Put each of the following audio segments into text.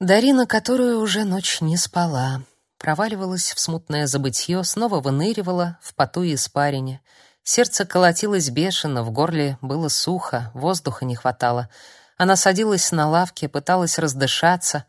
Дарина, которую уже ночь не спала, проваливалась в смутное забытье, снова выныривала в поту и испарине. Сердце колотилось бешено, в горле было сухо, воздуха не хватало. Она садилась на лавке, пыталась раздышаться,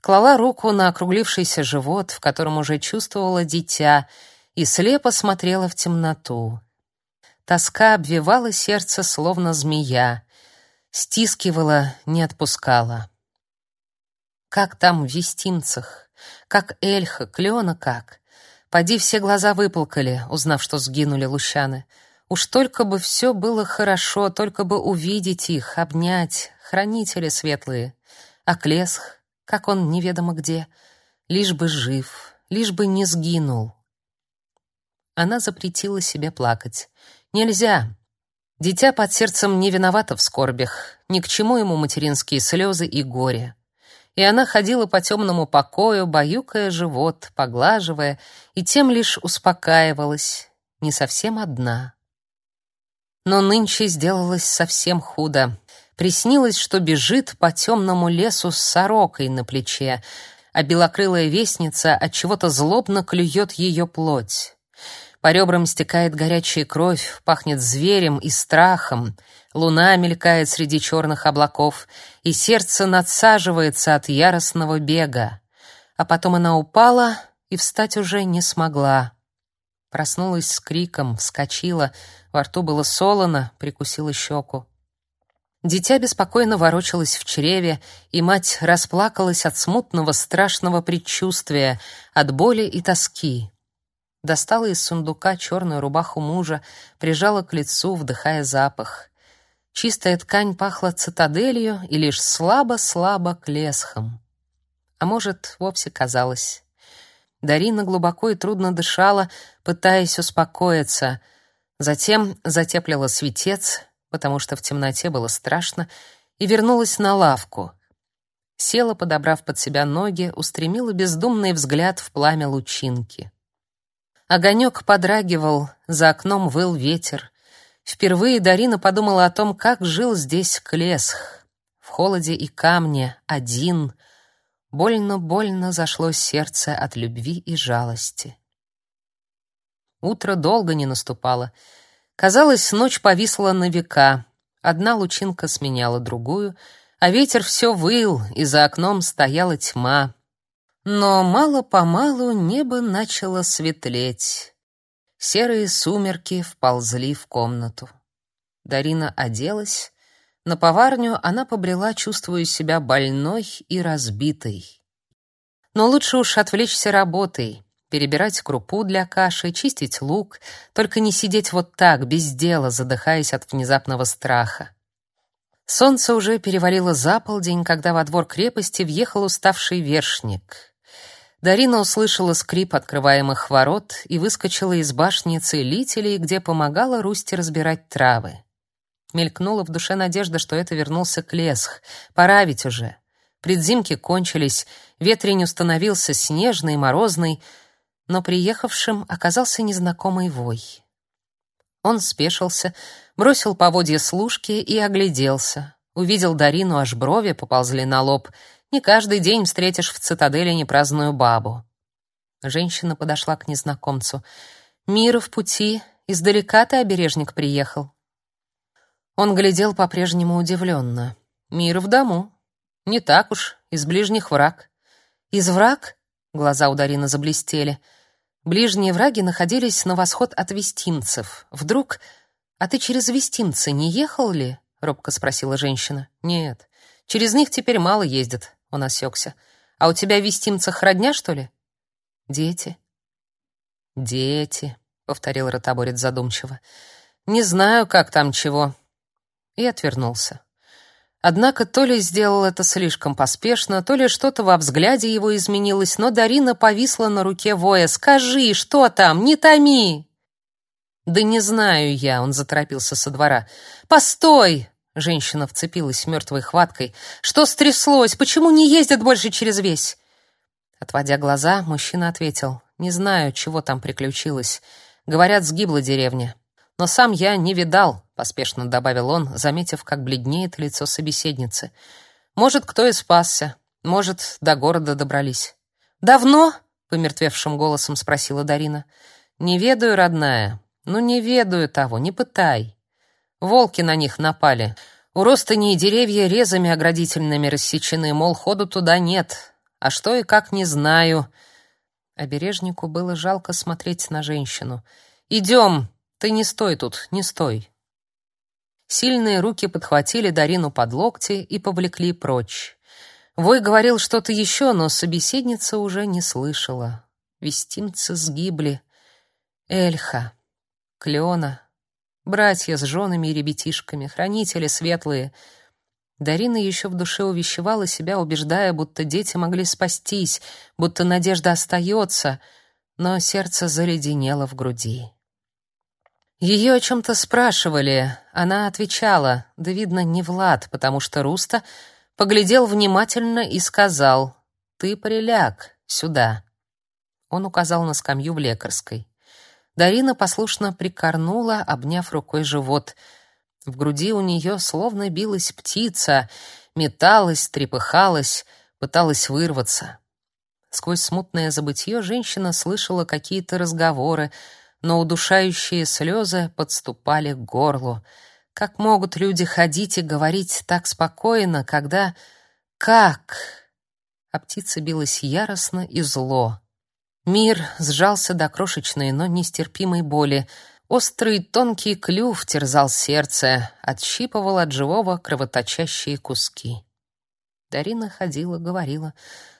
клала руку на округлившийся живот, в котором уже чувствовала дитя, и слепо смотрела в темноту. Тоска обвивала сердце, словно змея, стискивала, не отпускала. Как там в вестимцах? Как Эльха, Клена как? Поди все глаза выплакали, узнав, что сгинули лущаны. Уж только бы все было хорошо, только бы увидеть их, обнять, хранители светлые. А Клесх, как он неведомо где, лишь бы жив, лишь бы не сгинул. Она запретила себе плакать. Нельзя. Дитя под сердцем не виновато в скорбях, ни к чему ему материнские слезы и горе и она ходила по темному покою, баюкая живот, поглаживая, и тем лишь успокаивалась, не совсем одна. Но нынче сделалось совсем худо. Приснилось, что бежит по темному лесу с сорокой на плече, а белокрылая вестница от чего-то злобно клюет ее плоть. По ребрам стекает горячая кровь, пахнет зверем и страхом. Луна мелькает среди черных облаков, и сердце надсаживается от яростного бега. А потом она упала и встать уже не смогла. Проснулась с криком, вскочила, во рту было солоно, прикусила щеку. Дитя беспокойно ворочалось в чреве, и мать расплакалась от смутного страшного предчувствия, от боли и тоски. Достала из сундука черную рубаху мужа, прижала к лицу, вдыхая запах. Чистая ткань пахла цитаделью и лишь слабо-слабо клесхом. А может, вовсе казалось. Дарина глубоко и трудно дышала, пытаясь успокоиться. Затем затеплила светец, потому что в темноте было страшно, и вернулась на лавку. Села, подобрав под себя ноги, устремила бездумный взгляд в пламя лучинки. Огонек подрагивал, за окном выл ветер. Впервые Дарина подумала о том, как жил здесь Клесх. В холоде и камне, один. Больно-больно зашло сердце от любви и жалости. Утро долго не наступало. Казалось, ночь повисла на века. Одна лучинка сменяла другую, а ветер все выл, и за окном стояла тьма. Но мало-помалу небо начало светлеть. Серые сумерки вползли в комнату. Дарина оделась. На поварню она побрела, чувствуя себя больной и разбитой. Но лучше уж отвлечься работой, перебирать крупу для каши, чистить лук, только не сидеть вот так, без дела, задыхаясь от внезапного страха. Солнце уже перевалило за полдень, когда во двор крепости въехал уставший вершник. Дарина услышала скрип открываемых ворот и выскочила из башни целителей, где помогала Русте разбирать травы. Мелькнула в душе надежда, что это вернулся Клесх. Пора ведь уже. Предзимки кончились, ветрень установился снежный, морозный, но приехавшим оказался незнакомый вой. Он спешился, бросил поводья служки и огляделся. Увидел Дарину, аж брови поползли на лоб — не каждый день встретишь в цитадели непраздную бабу. Женщина подошла к незнакомцу. «Мир в пути. Издалека ты, обережник, приехал». Он глядел по-прежнему удивленно. «Мир в дому. Не так уж, из ближних враг». «Из враг?» — глаза у Дарины заблестели. Ближние враги находились на восход от вестимцев. Вдруг... «А ты через вестимцы не ехал ли?» — робко спросила женщина. «Нет, через них теперь мало ездят. Он осекся. А у тебя в вестимцах родня, что ли? Дети. Дети, повторил ротоборец задумчиво. Не знаю, как там чего. И отвернулся. Однако то ли сделал это слишком поспешно, то ли что-то во взгляде его изменилось, но Дарина повисла на руке воя. «Скажи, что там? Не томи!» «Да не знаю я», — он заторопился со двора. «Постой!» Женщина вцепилась мертвой хваткой. «Что стряслось? Почему не ездят больше через весь?» Отводя глаза, мужчина ответил. «Не знаю, чего там приключилось. Говорят, сгибла деревня. Но сам я не видал», — поспешно добавил он, заметив, как бледнеет лицо собеседницы. «Может, кто и спасся. Может, до города добрались. Давно? помертвевшим голосом спросила Дарина. Не ведаю, родная. Ну не ведаю того, не пытай. Волки на них напали. У Ростани деревья резами оградительными рассечены, мол, ходу туда нет. А что и как не знаю. Обережнику было жалко смотреть на женщину. «Идем! Ты не стой тут, не стой!» Сильные руки подхватили Дарину под локти и повлекли прочь. Вой говорил что-то еще, но собеседница уже не слышала. Вестимцы сгибли. Эльха, Клена, братья с женами и ребятишками, хранители светлые. Дарина еще в душе увещевала себя, убеждая, будто дети могли спастись, будто надежда остается, но сердце заледенело в груди. Ее о чем-то спрашивали, она отвечала, да, видно, не Влад, потому что Руста поглядел внимательно и сказал «Ты приляг сюда». Он указал на скамью в лекарской. Дарина послушно прикорнула, обняв рукой живот. В груди у нее словно билась птица, металась, трепыхалась, пыталась вырваться. Сквозь смутное забытье женщина слышала какие-то разговоры, но удушающие слезы подступали к горлу — как могут люди ходить и говорить так спокойно, когда... Как? А птица билась яростно и зло. Мир сжался до крошечной, но нестерпимой боли. Острый тонкий клюв терзал сердце, отщипывал от живого кровоточащие куски. Дарина ходила, говорила,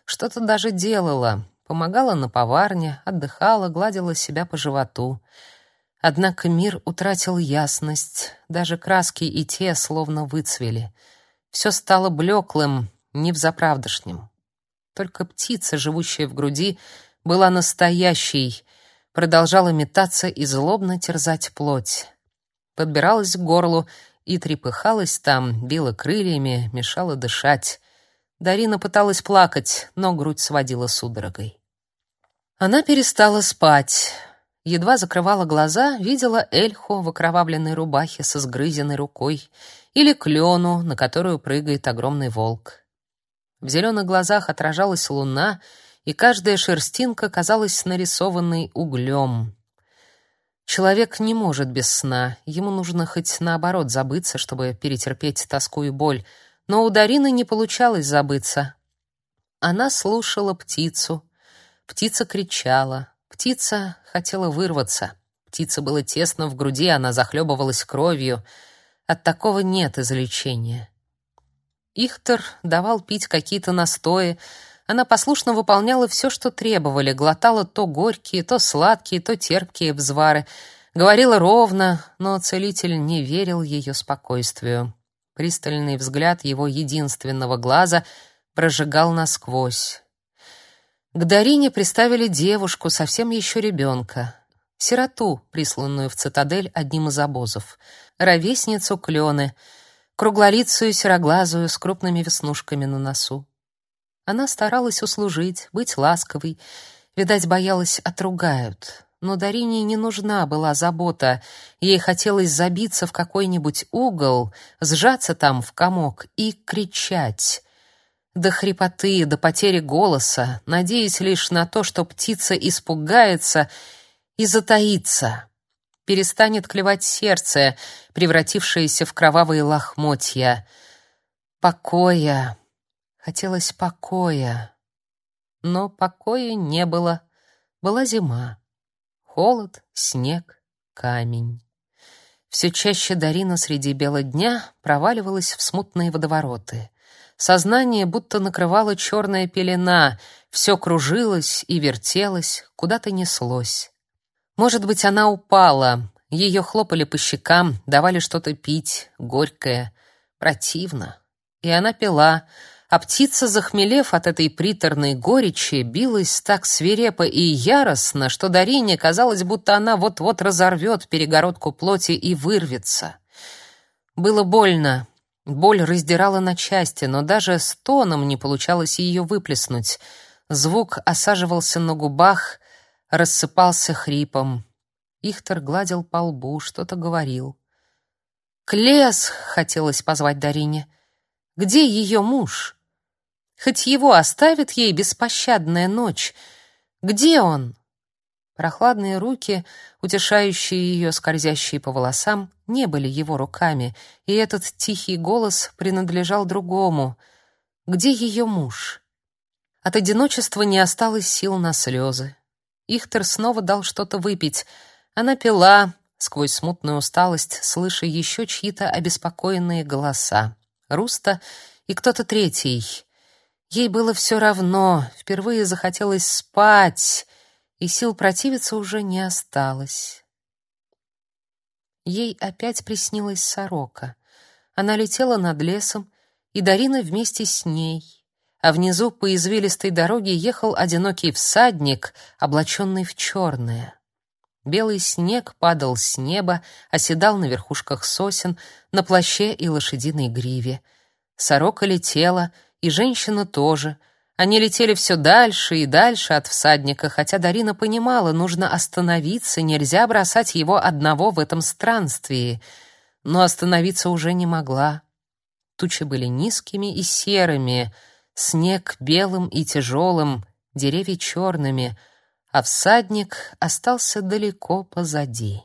что-то даже делала, помогала на поварне, отдыхала, гладила себя по животу — Однако мир утратил ясность, даже краски и те словно выцвели. Все стало блеклым, невзаправдошним. Только птица, живущая в груди, была настоящей, продолжала метаться и злобно терзать плоть. Подбиралась к горлу и трепыхалась там, била крыльями, мешала дышать. Дарина пыталась плакать, но грудь сводила судорогой. Она перестала спать едва закрывала глаза, видела Эльху в окровавленной рубахе со сгрызенной рукой или клену, на которую прыгает огромный волк. В зеленых глазах отражалась луна, и каждая шерстинка казалась нарисованной углем. Человек не может без сна, ему нужно хоть наоборот забыться, чтобы перетерпеть тоску и боль, но у Дарины не получалось забыться. Она слушала птицу. Птица кричала, Птица хотела вырваться. Птице было тесно в груди, она захлебывалась кровью. От такого нет излечения. Ихтер давал пить какие-то настои. Она послушно выполняла все, что требовали, глотала то горькие, то сладкие, то терпкие взвары. Говорила ровно, но целитель не верил ее спокойствию. Пристальный взгляд его единственного глаза прожигал насквозь. К Дарине приставили девушку, совсем еще ребенка, сироту, присланную в цитадель одним из обозов, ровесницу Клены, круглолицую сероглазую с крупными веснушками на носу. Она старалась услужить, быть ласковой, видать, боялась отругают. Но Дарине не нужна была забота, ей хотелось забиться в какой-нибудь угол, сжаться там в комок и кричать до хрипоты, до потери голоса, надеясь лишь на то, что птица испугается и затаится, перестанет клевать сердце, превратившееся в кровавые лохмотья. Покоя. Хотелось покоя. Но покоя не было. Была зима. Холод, снег, камень. Все чаще Дарина среди бела дня проваливалась в смутные водовороты — Сознание будто накрывала черная пелена, все кружилось и вертелось, куда-то неслось. Может быть, она упала, ее хлопали по щекам, давали что-то пить, горькое, противно. И она пила, а птица, захмелев от этой приторной горечи, билась так свирепо и яростно, что Дарине казалось, будто она вот-вот разорвет перегородку плоти и вырвется. Было больно, Боль раздирала на части, но даже стоном не получалось ее выплеснуть. Звук осаживался на губах, рассыпался хрипом. Ихтер гладил по лбу, что-то говорил. «Клес!» — хотелось позвать Дарине. «Где ее муж?» Хоть его оставит ей беспощадная ночь. Где он? Прохладные руки, утешающие ее, скользящие по волосам, не были его руками, и этот тихий голос принадлежал другому. Где ее муж? От одиночества не осталось сил на слезы. Ихтер снова дал что-то выпить. Она пила, сквозь смутную усталость, слыша еще чьи-то обеспокоенные голоса. Руста и кто-то третий. Ей было все равно, впервые захотелось спать, и сил противиться уже не осталось. Ей опять приснилась сорока. Она летела над лесом, и Дарина вместе с ней а внизу по извилистой дороге ехал одинокий всадник, облаченный в черное. Белый снег падал с неба, оседал на верхушках сосен, на плаще и лошадиной гриве. Сорока летела, и женщина тоже. Они летели все дальше и дальше от всадника, хотя Дарина понимала, нужно остановиться, нельзя бросать его одного в этом странствии. Но остановиться уже не могла. Тучи были низкими и серыми — Снег белым и тяжелым, деревья черными, а всадник остался далеко позади.